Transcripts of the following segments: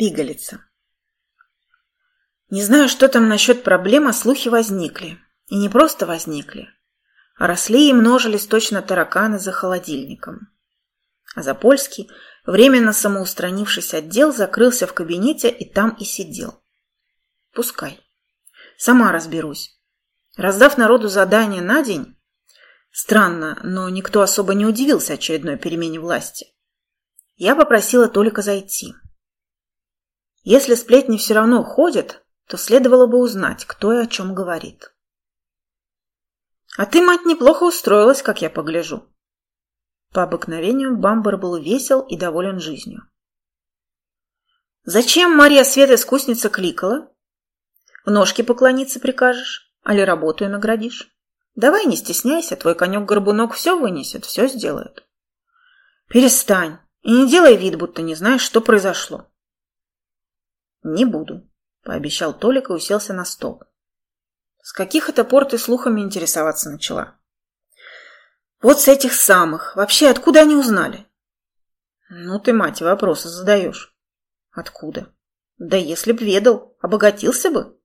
Пигалица. Не знаю, что там насчет проблем, а слухи возникли. И не просто возникли, а росли и множились точно тараканы за холодильником. А Запольский, временно самоустранившись от дел, закрылся в кабинете и там и сидел. Пускай. Сама разберусь. Раздав народу задание на день, странно, но никто особо не удивился очередной перемене власти, я попросила только зайти. Если сплетни все равно ходят, то следовало бы узнать, кто и о чем говорит. А ты, мать, неплохо устроилась, как я погляжу. По обыкновению Бамбар был весел и доволен жизнью. Зачем Мария Свет искусница кликала? В ножки поклониться прикажешь, али работу и наградишь? Давай не стесняйся, твой конек-горбунок все вынесет, все сделает. Перестань и не делай вид, будто не знаешь, что произошло. Не буду, пообещал Толик и уселся на стол. С каких это пор ты слухами интересоваться начала? Вот с этих самых. Вообще, откуда они узнали? Ну ты, мать, вопросы задаешь. Откуда? Да если б ведал, обогатился бы.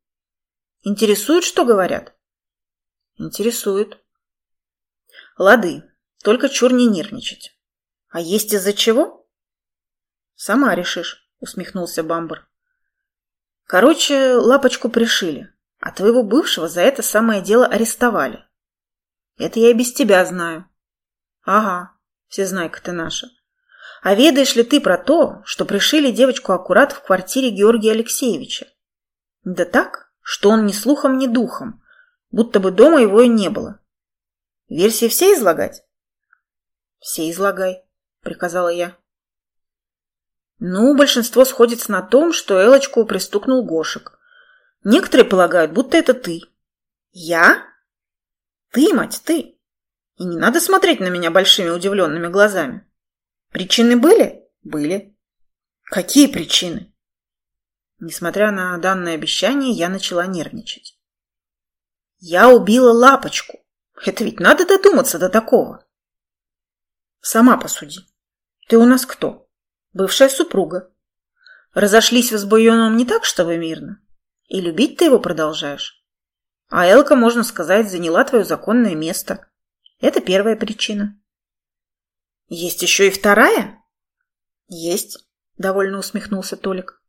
Интересует, что говорят? Интересует. Лады, только чур не нервничать. А есть из-за чего? Сама решишь, усмехнулся Бамбар. Короче, лапочку пришили, а твоего бывшего за это самое дело арестовали. Это я и без тебя знаю. Ага, всезнайка ты наша. А ведаешь ли ты про то, что пришили девочку аккурат в квартире Георгия Алексеевича? Да так, что он ни слухом, ни духом, будто бы дома его и не было. Версии все излагать? Все излагай, приказала я. Ну, большинство сходится на том, что Элочку пристукнул Гошек. Некоторые полагают, будто это ты. Я? Ты, мать, ты. И не надо смотреть на меня большими удивленными глазами. Причины были? Были. Какие причины? Несмотря на данное обещание, я начала нервничать. Я убила лапочку. Это ведь надо додуматься до такого. Сама посуди. Ты у нас кто? Бывшая супруга. Разошлись вы с Буйоном не так, чтобы мирно. И любить ты его продолжаешь. А Элка, можно сказать, заняла твое законное место. Это первая причина. Есть еще и вторая? Есть, довольно усмехнулся Толик.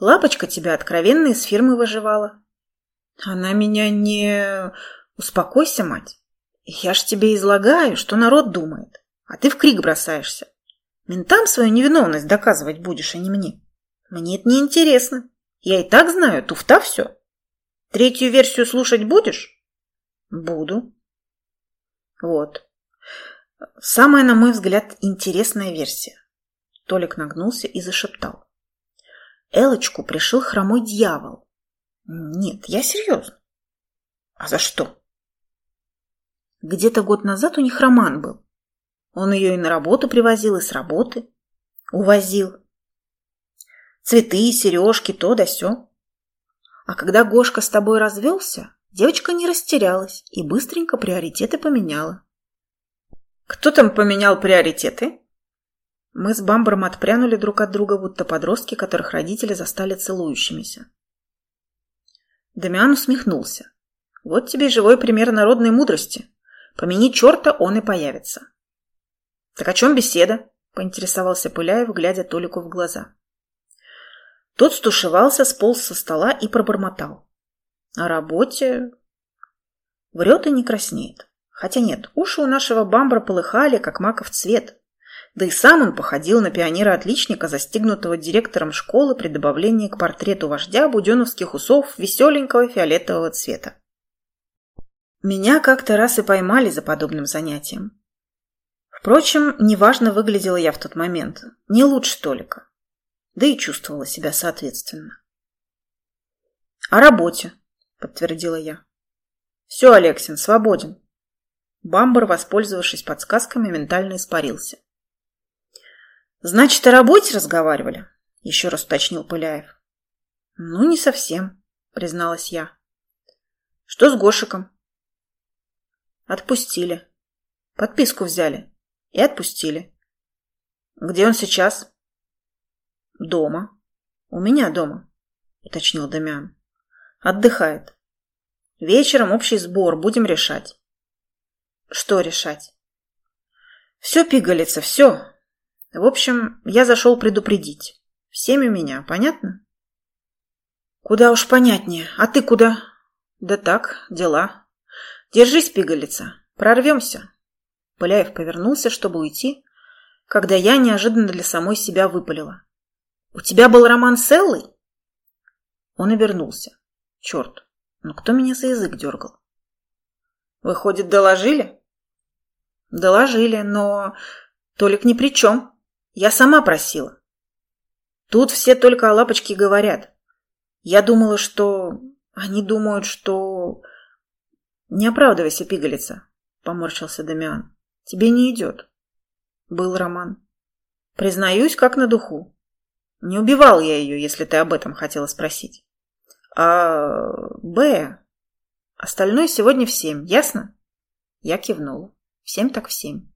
Лапочка тебя откровенно из фирмы выживала. Она меня не... Успокойся, мать. Я ж тебе излагаю, что народ думает, а ты в крик бросаешься. Ментам свою невиновность доказывать будешь, а не мне. Мне это не интересно. Я и так знаю, туфта все. Третью версию слушать будешь? Буду. Вот. Самая, на мой взгляд, интересная версия. Толик нагнулся и зашептал. Элочку пришил хромой дьявол. Нет, я серьезно. А за что? Где-то год назад у них роман был. Он ее и на работу привозил, и с работы. Увозил. Цветы, сережки, то да сё. А когда Гошка с тобой развелся, девочка не растерялась и быстренько приоритеты поменяла. Кто там поменял приоритеты? Мы с Бамбаром отпрянули друг от друга, будто подростки, которых родители застали целующимися. Дамиан усмехнулся. Вот тебе живой пример народной мудрости. Помяни черта, он и появится. «Так о чем беседа?» – поинтересовался Пыляев, глядя Толику в глаза. Тот стушевался, сполз со стола и пробормотал. «О работе...» Врет и не краснеет. Хотя нет, уши у нашего бамбра полыхали, как маков цвет. Да и сам он походил на пионера-отличника, застигнутого директором школы при добавлении к портрету вождя буденовских усов веселенького фиолетового цвета. Меня как-то раз и поймали за подобным занятием. Впрочем, неважно выглядела я в тот момент. Не лучше Толика. Да и чувствовала себя соответственно. «О работе», — подтвердила я. «Все, Алексин, свободен». Бамбар, воспользовавшись подсказками, ментально испарился. «Значит, о работе разговаривали?» — еще раз уточнил Пыляев. «Ну, не совсем», — призналась я. «Что с Гошиком?» «Отпустили. Подписку взяли и отпустили. Где он сейчас? Дома. У меня дома, уточнил Дамиан. Отдыхает. Вечером общий сбор, будем решать. Что решать? Все пигалится, все. В общем, я зашел предупредить. Всеми меня, понятно? Куда уж понятнее. А ты куда? Да так, дела. Держись, пигалица. Прорвемся. Пыляев повернулся, чтобы уйти, когда я неожиданно для самой себя выпалила. У тебя был роман с Эллой? Он обернулся. Черт, ну кто меня за язык дергал? Выходит, доложили? Доложили, но Толик ни при чем. Я сама просила. Тут все только о лапочке говорят. Я думала, что... Они думают, что... Не оправдывайся, пигалица, поморщился Дамиан. Тебе не идет. Был роман. Признаюсь, как на духу. Не убивал я ее, если ты об этом хотела спросить. А Б... Остальное сегодня в семь, ясно? Я кивнула. В семь так в семь.